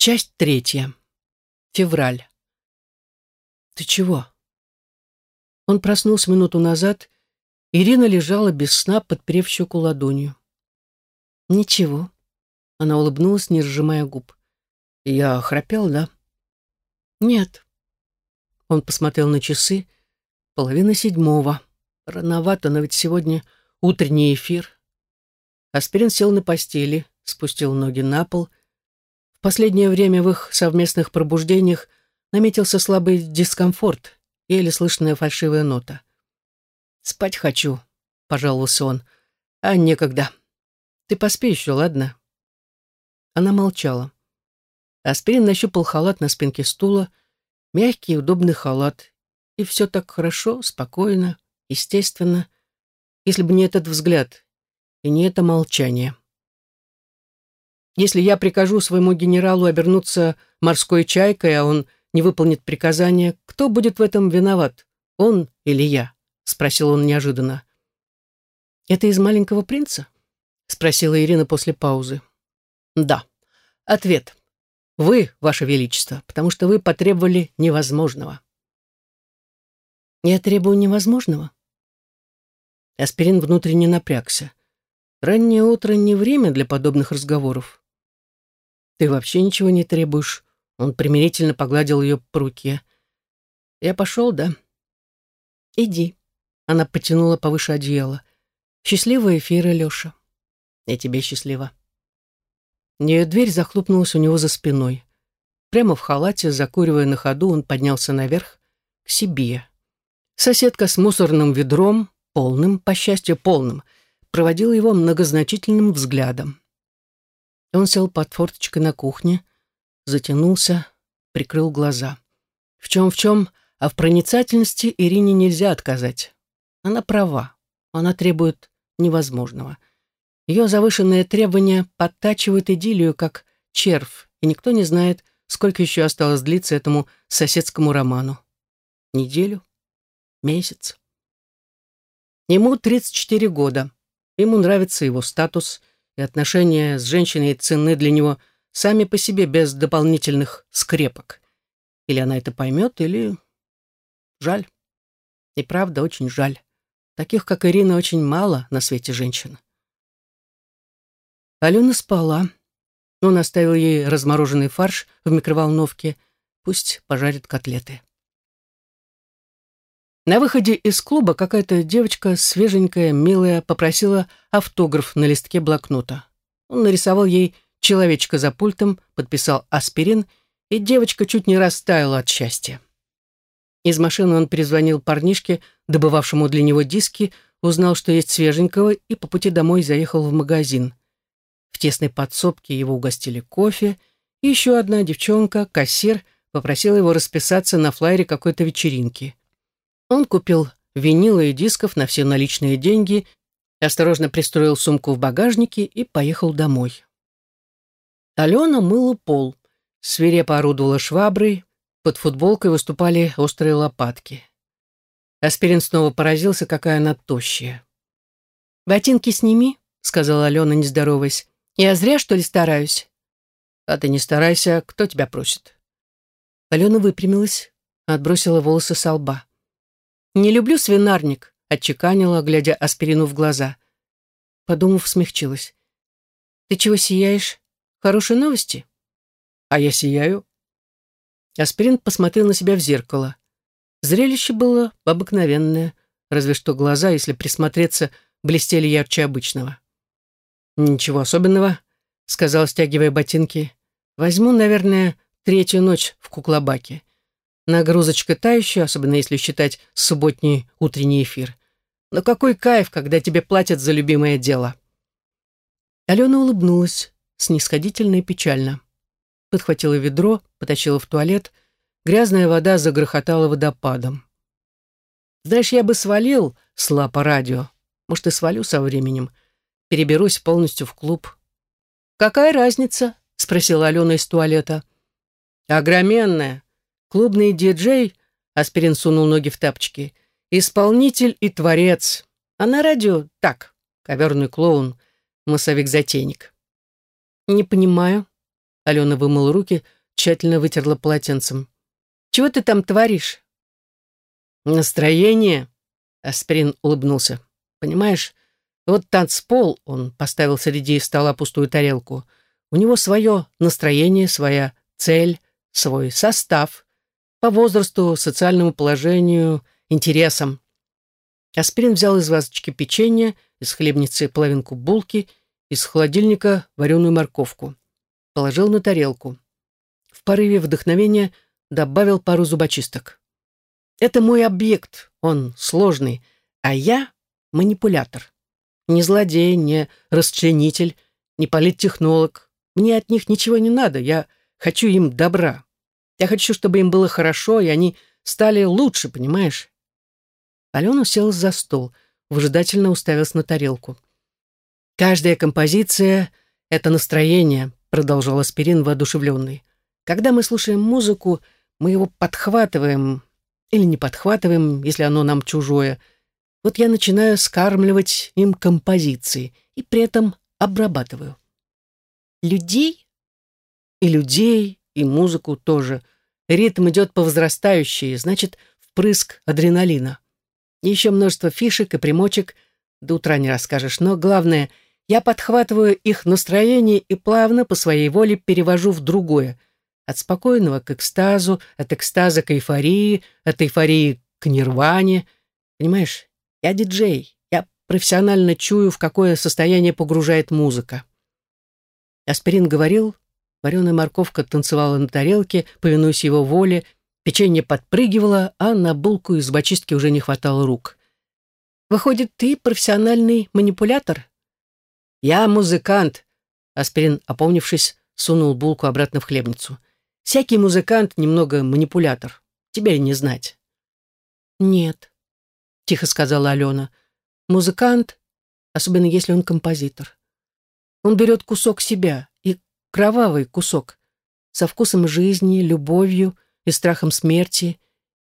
Часть третья. Февраль. «Ты чего?» Он проснулся минуту назад. Ирина лежала без сна, подперев щеку ладонью. «Ничего». Она улыбнулась, не разжимая губ. «Я храпел, да?» «Нет». Он посмотрел на часы. Половина седьмого. Рановато, но ведь сегодня утренний эфир. Аспирин сел на постели, спустил ноги на пол. В последнее время в их совместных пробуждениях наметился слабый дискомфорт, еле слышная фальшивая нота. «Спать хочу», — пожаловался он. «А некогда. Ты поспи еще, ладно?» Она молчала. Аспирин нащупал халат на спинке стула, мягкий удобный халат, и все так хорошо, спокойно, естественно, если бы не этот взгляд и не это молчание. Если я прикажу своему генералу обернуться морской чайкой, а он не выполнит приказание, кто будет в этом виноват, он или я? Спросил он неожиданно. Это из «Маленького принца»? Спросила Ирина после паузы. Да. Ответ. Вы, Ваше Величество, потому что вы потребовали невозможного. Я требую невозможного? Аспирин внутренне напрягся. Раннее утро не время для подобных разговоров. Ты вообще ничего не требуешь. Он примирительно погладил ее по руке. Я пошел, да? Иди. Она потянула повыше одеяла. Счастливого эфира, Леша. Я тебе счастлива. Ее дверь захлопнулась у него за спиной. Прямо в халате, закуривая на ходу, он поднялся наверх, к себе. Соседка с мусорным ведром, полным, по счастью, полным, проводила его многозначительным взглядом. Он сел под форточкой на кухне, затянулся, прикрыл глаза. В чем-в чем, а в проницательности Ирине нельзя отказать. Она права, она требует невозможного. Ее завышенные требования подтачивают идиллию, как червь, и никто не знает, сколько еще осталось длиться этому соседскому роману. Неделю? Месяц? Ему 34 года. Ему нравится его статус, и отношения с женщиной ценны для него сами по себе без дополнительных скрепок. Или она это поймет, или... Жаль. И правда, очень жаль. Таких, как Ирина, очень мало на свете женщин. Алена спала. Он оставил ей размороженный фарш в микроволновке. Пусть пожарит котлеты. На выходе из клуба какая-то девочка, свеженькая, милая, попросила автограф на листке блокнота. Он нарисовал ей человечка за пультом, подписал аспирин, и девочка чуть не растаяла от счастья. Из машины он перезвонил парнишке, добывавшему для него диски, узнал, что есть свеженького, и по пути домой заехал в магазин. В тесной подсобке его угостили кофе, и еще одна девчонка, кассир, попросила его расписаться на флайере какой-то вечеринки. Он купил винилы и дисков на все наличные деньги, осторожно пристроил сумку в багажнике и поехал домой. Алена мыла пол, свирепо орудовала шваброй, под футболкой выступали острые лопатки. Аспирин снова поразился, какая она тощая. «Ботинки сними», — сказала Алена, не здороваясь. «Я зря, что ли, стараюсь?» «А ты не старайся, кто тебя просит?» Алена выпрямилась, отбросила волосы со лба. «Не люблю свинарник», — отчеканила, глядя аспирину в глаза. Подумав, смягчилась. «Ты чего сияешь? Хорошие новости?» «А я сияю». Аспирин посмотрел на себя в зеркало. Зрелище было обыкновенное, разве что глаза, если присмотреться, блестели ярче обычного. «Ничего особенного», — сказал, стягивая ботинки. «Возьму, наверное, третью ночь в куклобаке. Нагрузочка та еще, особенно если считать субботний утренний эфир. Но какой кайф, когда тебе платят за любимое дело. Алена улыбнулась, снисходительно и печально. Подхватила ведро, потащила в туалет. Грязная вода загрохотала водопадом. Знаешь, я бы свалил с лапа радио. Может, и свалю со временем. Переберусь полностью в клуб. «Какая разница?» — спросила Алена из туалета. «Огроменная. Клубный диджей, Аспирин сунул ноги в тапочки, исполнитель и творец. А на радио так, коверный клоун, массовик-затейник. Не понимаю. Алена вымыла руки, тщательно вытерла полотенцем. «Чего ты там творишь?» «Настроение?» Аспирин улыбнулся. «Понимаешь, вот танцпол, он поставил среди стола пустую тарелку, у него свое настроение, своя цель, свой состав, по возрасту, социальному положению, интересам. Аспирин взял из вазочки печенье, из хлебницы половинку булки, из холодильника вареную морковку. Положил на тарелку. В порыве вдохновения добавил пару зубочисток. Это мой объект, он сложный, а я манипулятор. Не злодей, не расчленитель, не политтехнолог. Мне от них ничего не надо, я хочу им добра. Я хочу, чтобы им было хорошо, и они стали лучше, понимаешь? Алена села за стол, выжидательно уставилась на тарелку. «Каждая композиция — это настроение», — продолжал Аспирин воодушевленный. «Когда мы слушаем музыку, мы его подхватываем, или не подхватываем, если оно нам чужое. Вот я начинаю скармливать им композиции и при этом обрабатываю. Людей? И людей, и музыку тоже. Ритм идет по возрастающей, значит, впрыск адреналина. Еще множество фишек и примочек, до утра не расскажешь, но главное, я подхватываю их настроение и плавно по своей воле перевожу в другое — от спокойного к экстазу, от экстаза к эйфории, от эйфории к нирване. Понимаешь, я диджей, я профессионально чую, в какое состояние погружает музыка. Аспирин говорил, вареная морковка танцевала на тарелке, повинуясь его воле, печенье подпрыгивало, а на булку из бочистки уже не хватало рук. «Выходит, ты профессиональный манипулятор?» «Я музыкант», — Аспирин, опомнившись, сунул булку обратно в хлебницу. Всякий музыкант немного манипулятор. Тебя не знать. Нет, тихо сказала Алена. Музыкант, особенно если он композитор. Он берет кусок себя, кровавый кусок, со вкусом жизни, любовью и страхом смерти,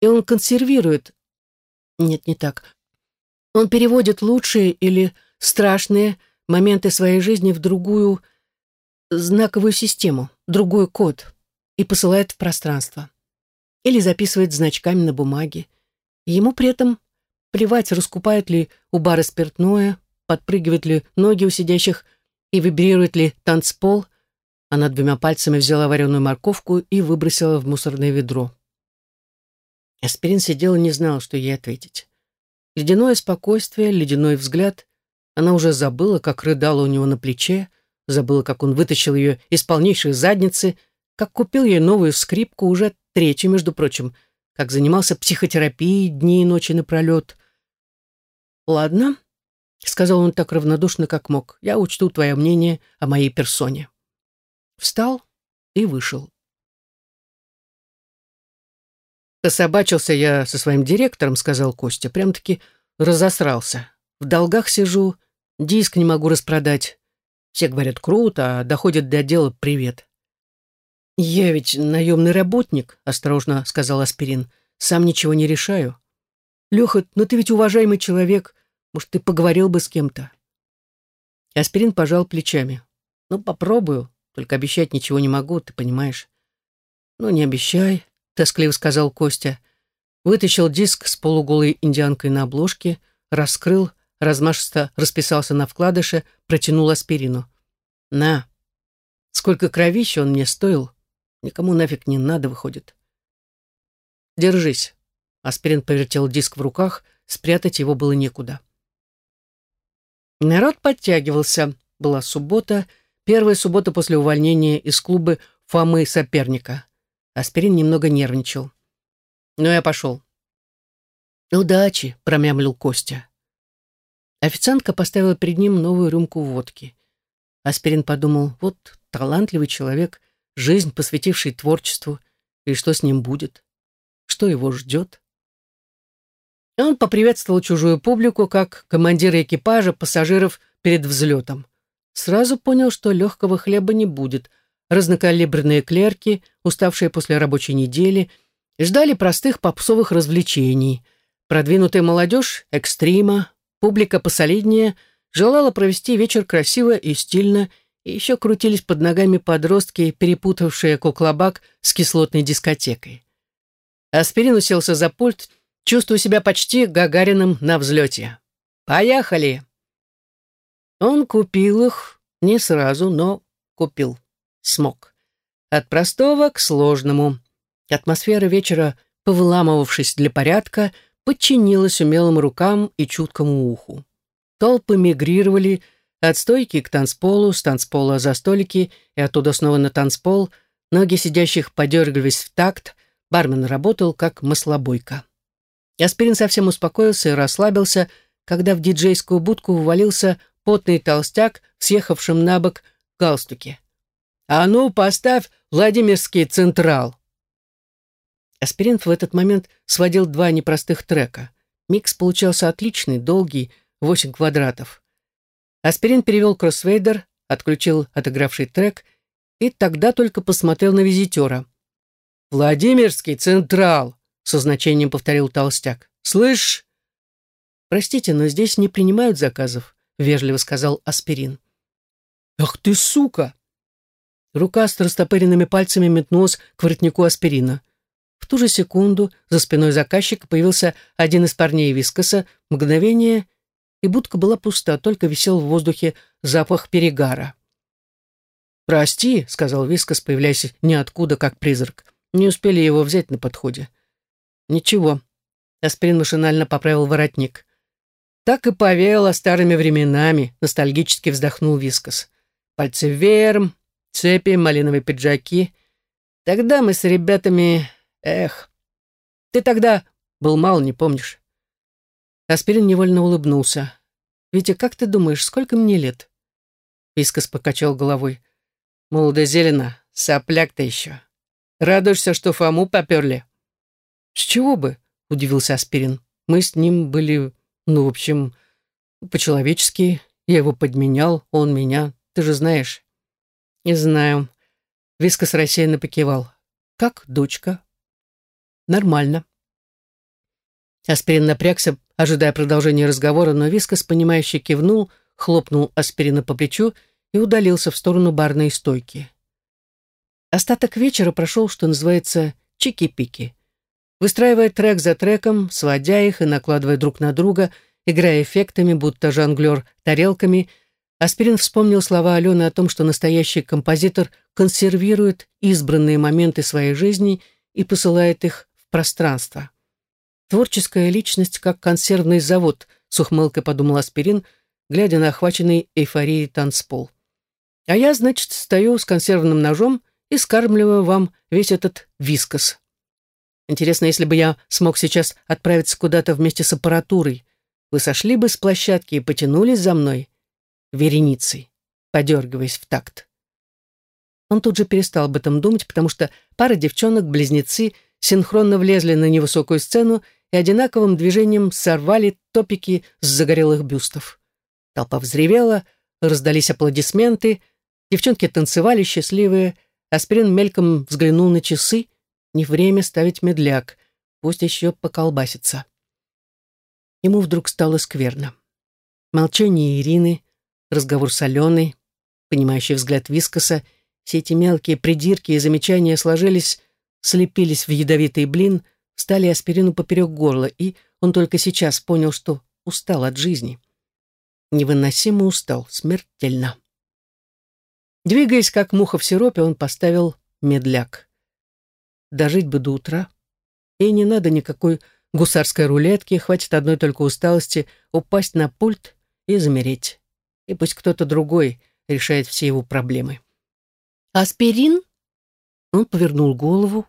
и он консервирует. Нет, не так. Он переводит лучшие или страшные моменты своей жизни в другую знаковую систему, другой код и посылает в пространство. Или записывает значками на бумаге. ему при этом плевать, раскупает ли у бара спиртное, подпрыгивают ли ноги у сидящих и вибрирует ли танцпол. Она двумя пальцами взяла вареную морковку и выбросила в мусорное ведро. Аспирин сидел и не знал, что ей ответить. Ледяное спокойствие, ледяной взгляд. Она уже забыла, как рыдала у него на плече, забыла, как он вытащил ее из полнейшей задницы — как купил ей новую скрипку, уже третью, между прочим, как занимался психотерапией дни и ночи напролет. «Ладно», — сказал он так равнодушно, как мог, — «я учту твое мнение о моей персоне». Встал и вышел. «Пособачился я со своим директором», — сказал Костя, — «прям-таки разосрался. В долгах сижу, диск не могу распродать. Все говорят, круто, а доходит до дела привет. «Я ведь наемный работник», — осторожно сказал Аспирин. «Сам ничего не решаю». «Леха, ну ты ведь уважаемый человек. Может, ты поговорил бы с кем-то?» Аспирин пожал плечами. «Ну, попробую. Только обещать ничего не могу, ты понимаешь». «Ну, не обещай», — тоскливо сказал Костя. Вытащил диск с полуголой индианкой на обложке, раскрыл, размашисто расписался на вкладыше, протянул аспирину. «На. Сколько кровища он мне стоил?» Никому нафиг не надо, выходит. Держись. Аспирин повертел диск в руках, спрятать его было некуда. Народ подтягивался. Была суббота, первая суббота после увольнения из клуба Фомы соперника. Аспирин немного нервничал. Но я пошел. «Удачи», — промямлил Костя. Официантка поставила перед ним новую рюмку водки. Аспирин подумал, вот талантливый человек — жизнь, посвятивший творчеству, и что с ним будет, что его ждет. Он поприветствовал чужую публику, как командир экипажа пассажиров перед взлетом. Сразу понял, что легкого хлеба не будет. Разнокалиберные клерки, уставшие после рабочей недели, ждали простых попсовых развлечений. Продвинутая молодежь, экстрима, публика посолиднее, желала провести вечер красиво и стильно и еще крутились под ногами подростки, перепутавшие куклобак с кислотной дискотекой. Аспирин уселся за пульт, чувствуя себя почти Гагариным на взлете. «Поехали!» Он купил их не сразу, но купил. Смог. От простого к сложному. Атмосфера вечера, повыламывавшись для порядка, подчинилась умелым рукам и чуткому уху. Толпы мигрировали от стойки к танцполу, с танцпола за столики и оттуда снова на танцпол. Ноги сидящих подергивались в такт, бармен работал как маслобойка. Аспирин совсем успокоился и расслабился, когда в диджейскую будку увалился потный толстяк в съехавшем на бок галстуке. «А ну, поставь Владимирский Централ!» Аспирин в этот момент сводил два непростых трека. Микс получался отличный, долгий, 8 квадратов. Аспирин перевел кроссфейдер, отключил отыгравший трек и тогда только посмотрел на визитера. «Владимирский Централ!» — со значением повторил толстяк. «Слышь?» «Простите, но здесь не принимают заказов», — вежливо сказал Аспирин. «Ах ты, сука!» Рука с растопыренными пальцами метнулась к воротнику Аспирина. В ту же секунду за спиной заказчика появился один из парней Вискоса, мгновение, и будка была пуста, только висел в воздухе запах перегара. «Прости», — сказал Вискос, появляясь ниоткуда, как призрак. Не успели его взять на подходе. «Ничего». Аспирин машинально поправил воротник. «Так и повеяло старыми временами», — ностальгически вздохнул Вискос. «Пальцы вверх, цепи, малиновые пиджаки. Тогда мы с ребятами... Эх, ты тогда был мал, не помнишь?» Аспирин невольно улыбнулся. «Витя, как ты думаешь, сколько мне лет?» Вискас покачал головой. «Молодо зелено, сопляк-то еще. Радуешься, что Фому поперли?» «С чего бы?» — удивился Аспирин. «Мы с ним были, ну, в общем, по-человечески. Я его подменял, он меня. Ты же знаешь». «Не знаю». Вискас рассеянно покивал. «Как дочка?» «Нормально». Аспирин напрягся, ожидая продолжения разговора, но Вискас, понимающе кивнул, хлопнул Аспирина по плечу и удалился в сторону барной стойки. Остаток вечера прошел, что называется, чики-пики. Выстраивая трек за треком, сводя их и накладывая друг на друга, играя эффектами, будто жонглер тарелками, Аспирин вспомнил слова Алены о том, что настоящий композитор консервирует избранные моменты своей жизни и посылает их в пространство. Творческая личность, как консервный завод, с ухмылкой подумал Аспирин, глядя на охваченный эйфорией танцпол. А я, значит, стою с консервным ножом и скармливаю вам весь этот вискос. Интересно, если бы я смог сейчас отправиться куда-то вместе с аппаратурой, вы сошли бы с площадки и потянулись за мной вереницей, подергиваясь в такт. Он тут же перестал об этом думать, потому что пара девчонок-близнецы синхронно влезли на невысокую сцену и одинаковым движением сорвали топики с загорелых бюстов. Толпа взревела, раздались аплодисменты, девчонки танцевали счастливые, Аспирин мельком взглянул на часы, не время ставить медляк, пусть еще поколбасится. Ему вдруг стало скверно. Молчание Ирины, разговор с Аленой, понимающий взгляд Вискоса, все эти мелкие придирки и замечания сложились слепились в ядовитый блин, стали аспирину поперек горла, и он только сейчас понял, что устал от жизни. Невыносимо устал, смертельно. Двигаясь, как муха в сиропе, он поставил медляк. Дожить бы до утра. И не надо никакой гусарской рулетки, хватит одной только усталости упасть на пульт и замереть. И пусть кто-то другой решает все его проблемы. «Аспирин?» Он повернул голову,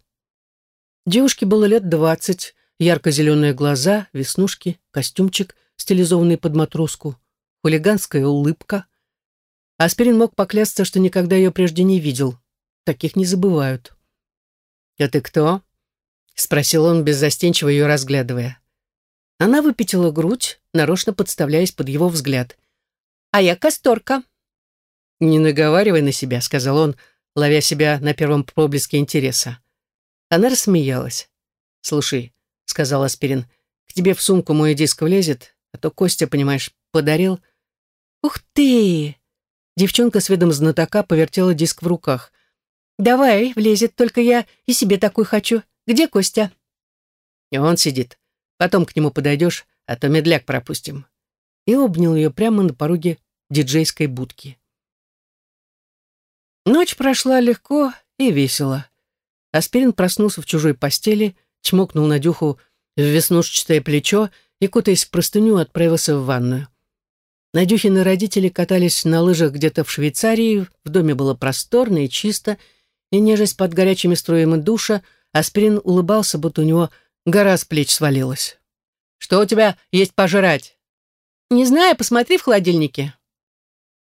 Девушке было лет двадцать, ярко-зеленые глаза, веснушки, костюмчик, стилизованный под матроску, хулиганская улыбка. Аспирин мог поклясться, что никогда ее прежде не видел. Таких не забывают. «А ты кто?» — спросил он, беззастенчиво ее разглядывая. Она выпятила грудь, нарочно подставляясь под его взгляд. «А я касторка». «Не наговаривай на себя», — сказал он, ловя себя на первом проблеске интереса. Она рассмеялась. «Слушай», — сказал Аспирин, — «к тебе в сумку мой диск влезет, а то Костя, понимаешь, подарил». «Ух ты!» Девчонка с видом знатока повертела диск в руках. «Давай, влезет, только я и себе такой хочу. Где Костя?» «И он сидит. Потом к нему подойдешь, а то медляк пропустим». И обнял ее прямо на пороге диджейской будки. Ночь прошла легко и весело. Аспирин проснулся в чужой постели, чмокнул Надюху в веснушчатое плечо и, кутаясь в простыню, отправился в ванную. Надюхины родители катались на лыжах где-то в Швейцарии, в доме было просторно и чисто, и, нежесть под горячими струями душа, Аспирин улыбался, будто у него гора с плеч свалилась. «Что у тебя есть пожрать?» «Не знаю, посмотри в холодильнике».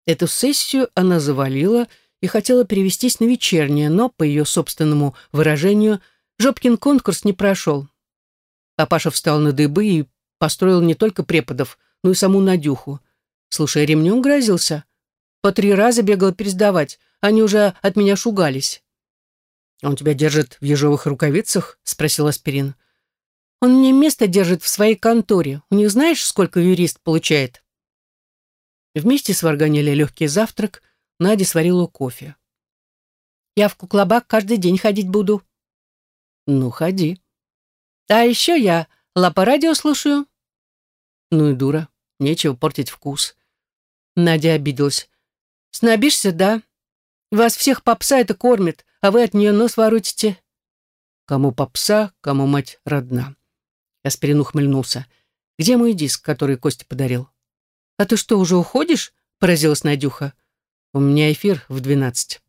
Эту сессию она завалила и хотела перевестись на вечернее, но, по ее собственному выражению, Жопкин конкурс не прошел. Папаша встал на дыбы и построил не только преподов, но и саму Надюху. Слушай, ремнем грозился. По три раза бегал пересдавать, они уже от меня шугались. «Он тебя держит в ежовых рукавицах?» — спросил Аспирин. «Он мне место держит в своей конторе. У них знаешь, сколько юрист получает?» Вместе сварганили легкий завтрак, Надя сварила кофе. «Я в куклобак каждый день ходить буду». «Ну, ходи». «А еще я лапа-радио слушаю». «Ну и дура, нечего портить вкус». Надя обиделась. «Снобишься, да? Вас всех попса это кормит, а вы от нее нос воротите». «Кому попса, кому мать родна». Аспирин ухмыльнулся. «Где мой диск, который Костя подарил?» «А ты что, уже уходишь?» — поразилась Надюха. «У меня эфир в двенадцать».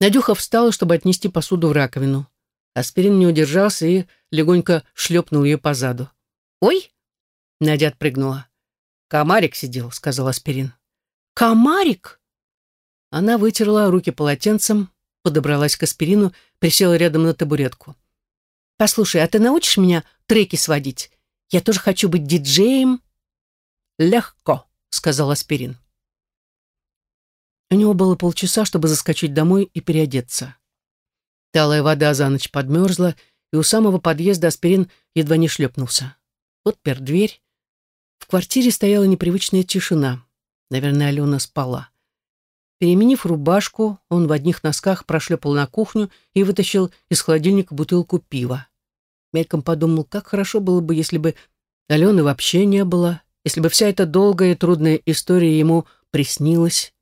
Надюха встала, чтобы отнести посуду в раковину. Аспирин не удержался и легонько шлепнул ее по заду. «Ой!» — Надя отпрыгнула. «Комарик сидел», — сказал Аспирин. «Комарик?» Она вытерла руки полотенцем, подобралась к аспирину, присела рядом на табуретку. «Послушай, а ты научишь меня треки сводить? Я тоже хочу быть диджеем». «Легко», — сказал аспирин. У него было полчаса, чтобы заскочить домой и переодеться. Талая вода за ночь подмерзла, и у самого подъезда аспирин едва не шлепнулся. Отпер дверь. В квартире стояла непривычная тишина. Наверное, Алена спала. Переменив рубашку, он в одних носках прошлепал на кухню и вытащил из холодильника бутылку пива. Мельком подумал, как хорошо было бы, если бы Алены вообще не было, если бы вся эта долгая и трудная история ему приснилась.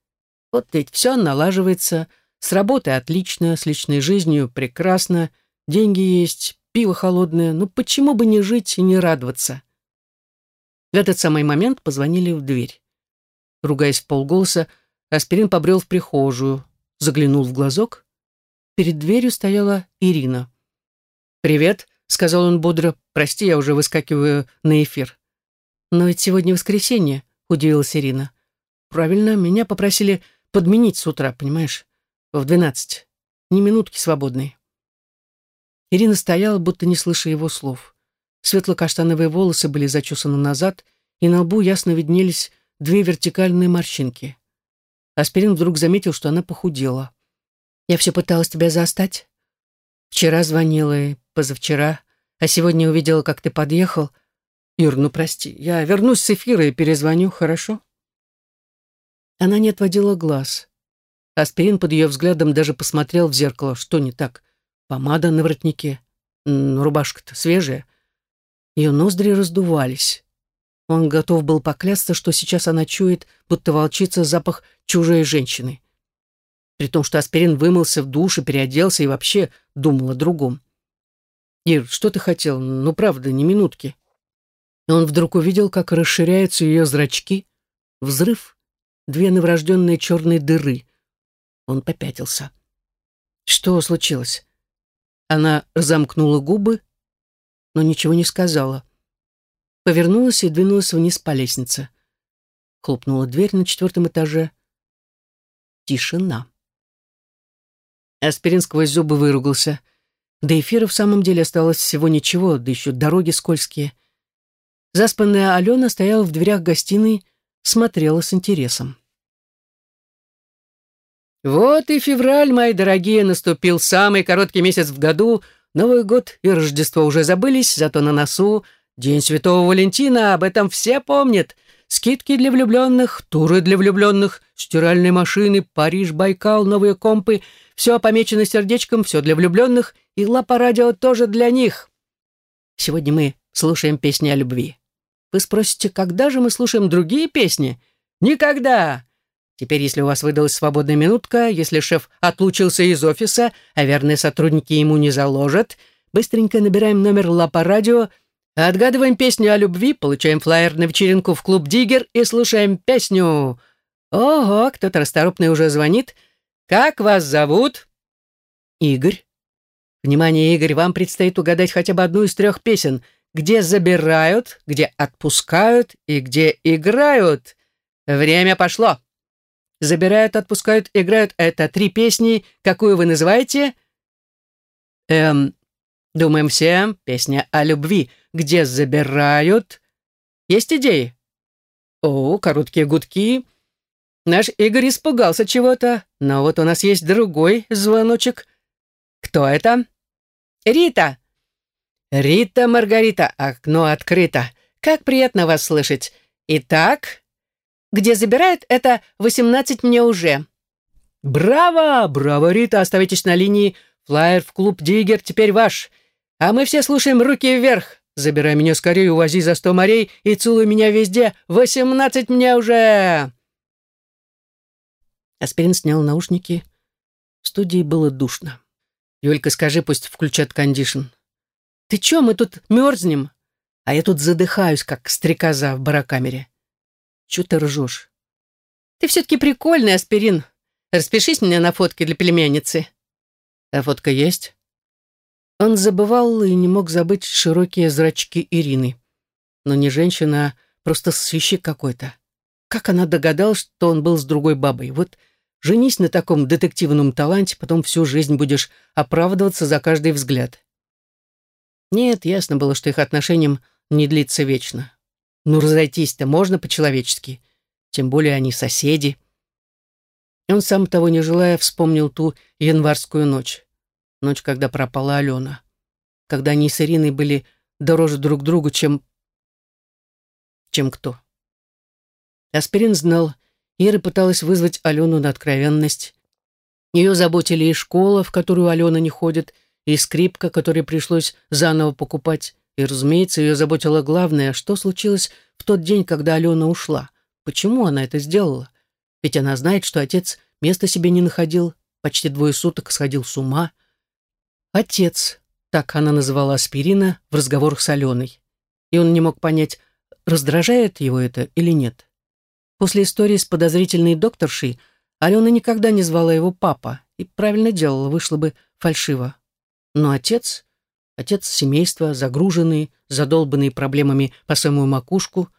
Вот ведь все налаживается, с работой отлично, с личной жизнью прекрасно, деньги есть, пиво холодное, ну почему бы не жить и не радоваться? В этот самый момент позвонили в дверь. Ругаясь в полголоса, Аспирин побрел в прихожую, заглянул в глазок. Перед дверью стояла Ирина. «Привет», — сказал он бодро, — «прости, я уже выскакиваю на эфир». «Но ведь сегодня воскресенье», — удивилась Ирина. «Правильно, меня попросили подменить с утра, понимаешь? В двенадцать. Ни минутки свободной». Ирина стояла, будто не слыша его слов. Светло-каштановые волосы были зачесаны назад, и на лбу ясно виднелись две вертикальные морщинки. Аспирин вдруг заметил, что она похудела. «Я все пыталась тебя застать. Вчера звонила и позавчера, а сегодня увидела, как ты подъехал. Юр, ну прости, я вернусь с эфира и перезвоню, хорошо?» Она не отводила глаз. Аспирин под ее взглядом даже посмотрел в зеркало. Что не так? Помада на воротнике. Рубашка-то свежая. Ее ноздри раздувались. Он готов был поклясться, что сейчас она чует, будто волчица запах чужой женщины. При том, что Аспирин вымылся в душе, переоделся и вообще думал о другом. «Ир, что ты хотел? Ну, правда, не минутки». Он вдруг увидел, как расширяются ее зрачки. Взрыв. Две новорожденные черные дыры. Он попятился. Что случилось? Она замкнула губы, но ничего не сказала повернулась и двинулась вниз по лестнице. Хлопнула дверь на четвертом этаже. Тишина. Аспирин сквозь зубы выругался. До эфира в самом деле осталось всего ничего, да еще дороги скользкие. Заспанная Алена стояла в дверях гостиной, смотрела с интересом. Вот и февраль, мои дорогие, наступил самый короткий месяц в году. Новый год и Рождество уже забылись, зато на носу День Святого Валентина, об этом все помнят. Скидки для влюбленных, туры для влюбленных, стиральные машины, Париж, Байкал, новые компы. Все помечено сердечком, все для влюбленных, и лапа радио тоже для них. Сегодня мы слушаем песни о любви. Вы спросите, когда же мы слушаем другие песни? Никогда! Теперь, если у вас выдалась свободная минутка, если шеф отлучился из офиса, а верные сотрудники ему не заложат, быстренько набираем номер Лапа Радио, отгадываем песню о любви, получаем флаер на вечеринку в клуб «Диггер» и слушаем песню. Ого, кто-то расторопный уже звонит. «Как вас зовут?» «Игорь». «Внимание, Игорь, вам предстоит угадать хотя бы одну из трех песен. Где забирают, где отпускают и где играют. Время пошло!» Забирают, отпускают, играют. Это три песни. Какую вы называете? Эм, думаем все. Песня о любви. Где забирают? Есть идеи? О, короткие гудки. Наш Игорь испугался чего-то, но вот у нас есть другой звоночек. Кто это? Рита. Рита Маргарита, окно открыто. Как приятно вас слышать. Итак, где забирают, это 18 мне уже. Браво! Браво, Рита, оставайтесь на линии. Флайер в клуб Диггер теперь ваш. А мы все слушаем руки вверх. Забирай меня скорее, увози за сто морей и целуй меня везде. Восемнадцать мне уже!» Аспирин снял наушники. В студии было душно. «Юлька, скажи, пусть включат кондишн». «Ты чё, мы тут мерзнем?» А я тут задыхаюсь, как стрекоза в барокамере. Чего ты ржешь? Ты все-таки прикольный, аспирин. Распишись меня на фотке для племянницы. А фотка есть? Он забывал и не мог забыть широкие зрачки Ирины. Но не женщина, а просто свящик какой-то. Как она догадалась, что он был с другой бабой? Вот женись на таком детективном таланте, потом всю жизнь будешь оправдываться за каждый взгляд. Нет, ясно было, что их отношениям не длится вечно. Ну, разойтись-то можно по-человечески. Тем более они соседи. Он, сам того не желая, вспомнил ту январскую ночь. Ночь, когда пропала Алена. Когда они с Ириной были дороже друг другу, чем... чем кто. Аспирин знал, Ира пыталась вызвать Алену на откровенность. Ее заботили и школа, в которую Алена не ходит, и скрипка, которую пришлось заново покупать, и, разумеется, ее заботило главное, что случилось в тот день, когда Алена ушла. Почему она это сделала? Ведь она знает, что отец места себе не находил, почти двое суток сходил с ума. Отец, так она называла аспирина в разговорах с Аленой. И он не мог понять, раздражает его это или нет. После истории с подозрительной докторшей Алена никогда не звала его папа, и правильно делала, вышло бы фальшиво. Но отец... Отец семейства, загруженный, задолбанный проблемами по самую макушку.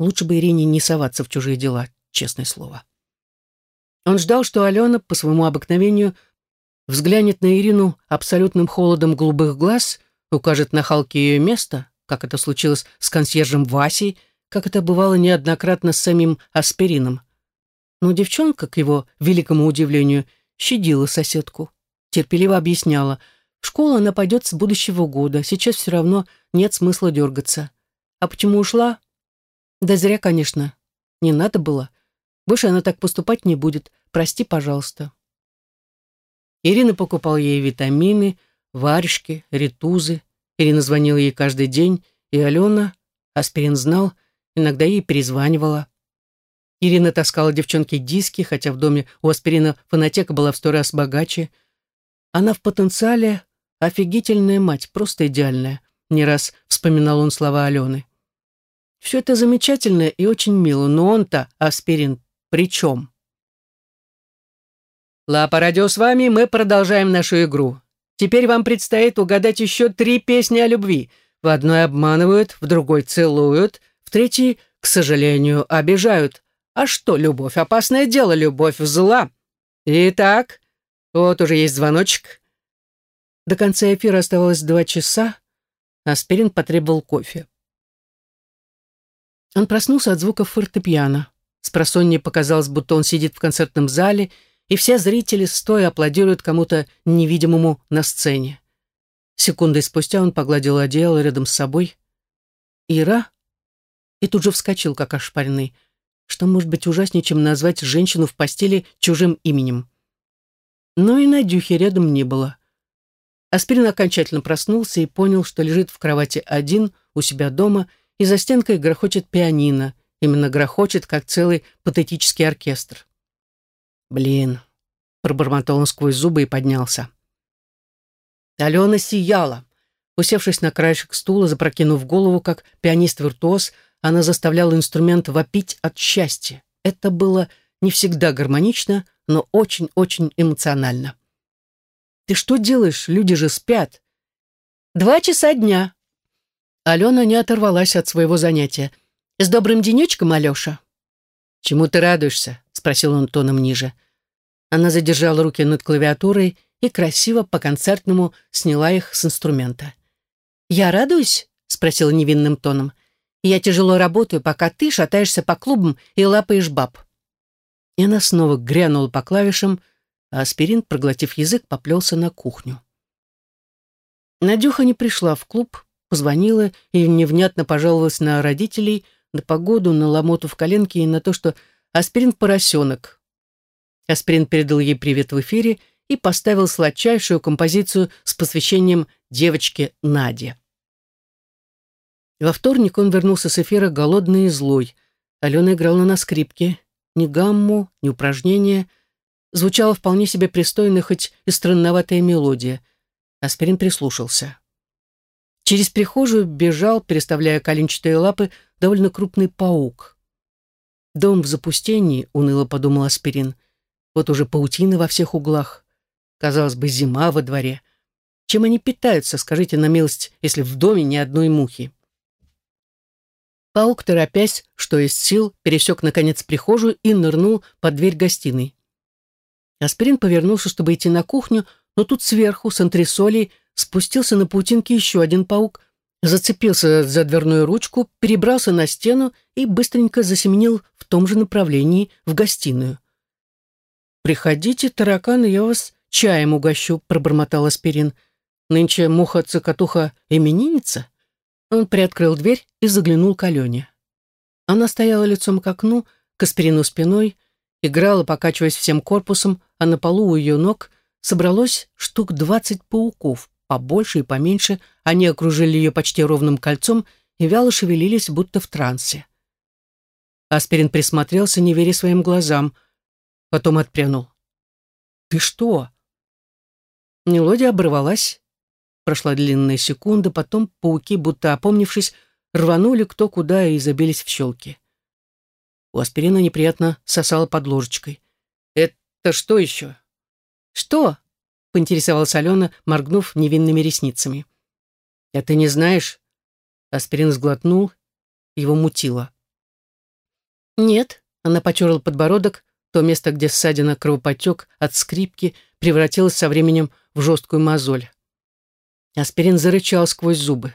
Лучше бы Ирине не соваться в чужие дела, честное слово. Он ждал, что Алена, по своему обыкновению, взглянет на Ирину абсолютным холодом голубых глаз, укажет на Халке ее место, как это случилось с консьержем Васей, как это бывало неоднократно с самим Аспирином. Но девчонка, к его великому удивлению, щадила соседку, терпеливо объясняла — в школу она пойдет с будущего года. Сейчас все равно нет смысла дергаться. А почему ушла? Да зря, конечно. Не надо было. Больше она так поступать не будет. Прости, пожалуйста. Ирина покупала ей витамины, варежки, ритузы. Ирина звонила ей каждый день, и Алена, Аспирин знал, иногда ей перезванивала. Ирина таскала девчонке диски, хотя в доме у Аспирина фонотека была в сто раз богаче. Она в потенциале Офигительная мать, просто идеальная. Не раз вспоминал он слова Алены. Все это замечательно и очень мило, но он-то, Аспирин, при чем? Лапа Радио с вами, мы продолжаем нашу игру. Теперь вам предстоит угадать еще три песни о любви. В одной обманывают, в другой целуют, в третьей, к сожалению, обижают. А что, любовь? Опасное дело, любовь зла. Итак, вот уже есть звоночек. До конца эфира оставалось два часа, а Аспирин потребовал кофе. Он проснулся от звуков фортепиано. Спросонье показалось, будто он сидит в концертном зале, и все зрители стоя аплодируют кому-то невидимому на сцене. Секундой спустя он погладил одеяло рядом с собой. «Ира?» и тут же вскочил, как ошпаренный. Что может быть ужаснее, чем назвать женщину в постели чужим именем? Но и Надюхи рядом не было. Аспирин окончательно проснулся и понял, что лежит в кровати один, у себя дома, и за стенкой грохочет пианино. Именно грохочет, как целый патетический оркестр. «Блин», — пробормотал он сквозь зубы и поднялся. Алена сияла. Усевшись на краешек стула, запрокинув голову, как пианист-виртуоз, она заставляла инструмент вопить от счастья. Это было не всегда гармонично, но очень-очень эмоционально. «Ты что делаешь? Люди же спят!» «Два часа дня!» Алена не оторвалась от своего занятия. «С добрым денечком, Алеша!» «Чему ты радуешься?» — спросил он тоном ниже. Она задержала руки над клавиатурой и красиво по-концертному сняла их с инструмента. «Я радуюсь?» — спросила невинным тоном. «Я тяжело работаю, пока ты шатаешься по клубам и лапаешь баб». И она снова грянула по клавишам, а аспирин, проглотив язык, поплелся на кухню. Надюха не пришла в клуб, позвонила и невнятно пожаловалась на родителей, на погоду, на ломоту в коленке и на то, что аспирин поросенок. Аспирин передал ей привет в эфире и поставил сладчайшую композицию с посвящением девочке Наде. Во вторник он вернулся с эфира голодный и злой. Алена играла на скрипке. Ни гамму, ни упражнения. Звучала вполне себе пристойная, хоть и странноватая мелодия. Аспирин прислушался. Через прихожую бежал, переставляя коленчатые лапы, довольно крупный паук. «Дом в запустении», — уныло подумал Аспирин. «Вот уже паутина во всех углах. Казалось бы, зима во дворе. Чем они питаются, скажите на милость, если в доме ни одной мухи? Паук, торопясь, что из сил, пересек, наконец, прихожую и нырнул под дверь гостиной. Аспирин повернулся, чтобы идти на кухню, но тут сверху, с антресолей, спустился на паутинке еще один паук, зацепился за дверную ручку, перебрался на стену и быстренько засеменил в том же направлении в гостиную. «Приходите, тараканы, я вас чаем угощу», — пробормотал Аспирин. «Нынче муха-цокотуха именинница?» Он приоткрыл дверь и заглянул к Алене. Она стояла лицом к окну, к Аспирину спиной, играла, покачиваясь всем корпусом, а на полу у ее ног собралось штук двадцать пауков, побольше и поменьше, они окружили ее почти ровным кольцом и вяло шевелились, будто в трансе. Аспирин присмотрелся, не веря своим глазам, потом отпрянул. «Ты что?» Мелодия оборвалась. Прошла длинная секунда, потом пауки, будто опомнившись, рванули кто куда и забились в щелки. У аспирина неприятно сосало под ложечкой. «Это что еще?» «Что?» — поинтересовалась Алена, моргнув невинными ресницами. «А ты не знаешь?» Аспирин сглотнул, его мутило. «Нет», — она потерла подбородок, то место, где ссадина кровопотек от скрипки, превратилось со временем в жесткую мозоль. Аспирин зарычал сквозь зубы.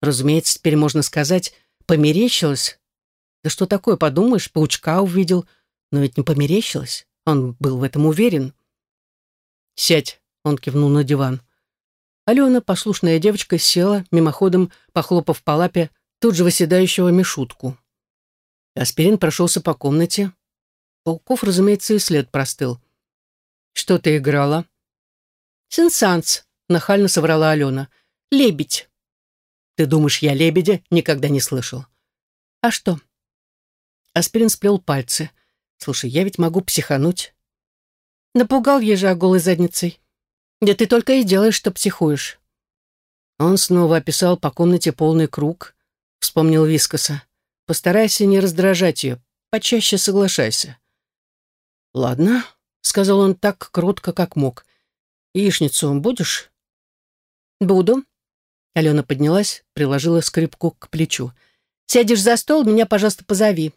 Разумеется, теперь можно сказать, померещилось. Да что такое, подумаешь, паучка увидел, но ведь не померещилось. Он был в этом уверен. «Сядь», — он кивнул на диван. Алена, послушная девочка, села, мимоходом похлопав по лапе тут же выседающего Мишутку. Аспирин прошелся по комнате. Пауков, разумеется, и след простыл. «Что ты играла?» «Сенсанс», — нахально соврала Алена. «Лебедь». «Ты думаешь, я лебедя? Никогда не слышал». «А что?» Аспирин сплел пальцы. «Слушай, я ведь могу психануть». «Напугал ежа голой задницей. Да ты только и делаешь, что психуешь». Он снова описал по комнате полный круг, вспомнил Вискоса. «Постарайся не раздражать ее, почаще соглашайся». «Ладно», — сказал он так кротко, как мог. «Яичницу будешь?» «Буду». Алена поднялась, приложила скрипку к плечу. «Сядешь за стол, меня, пожалуйста, позови».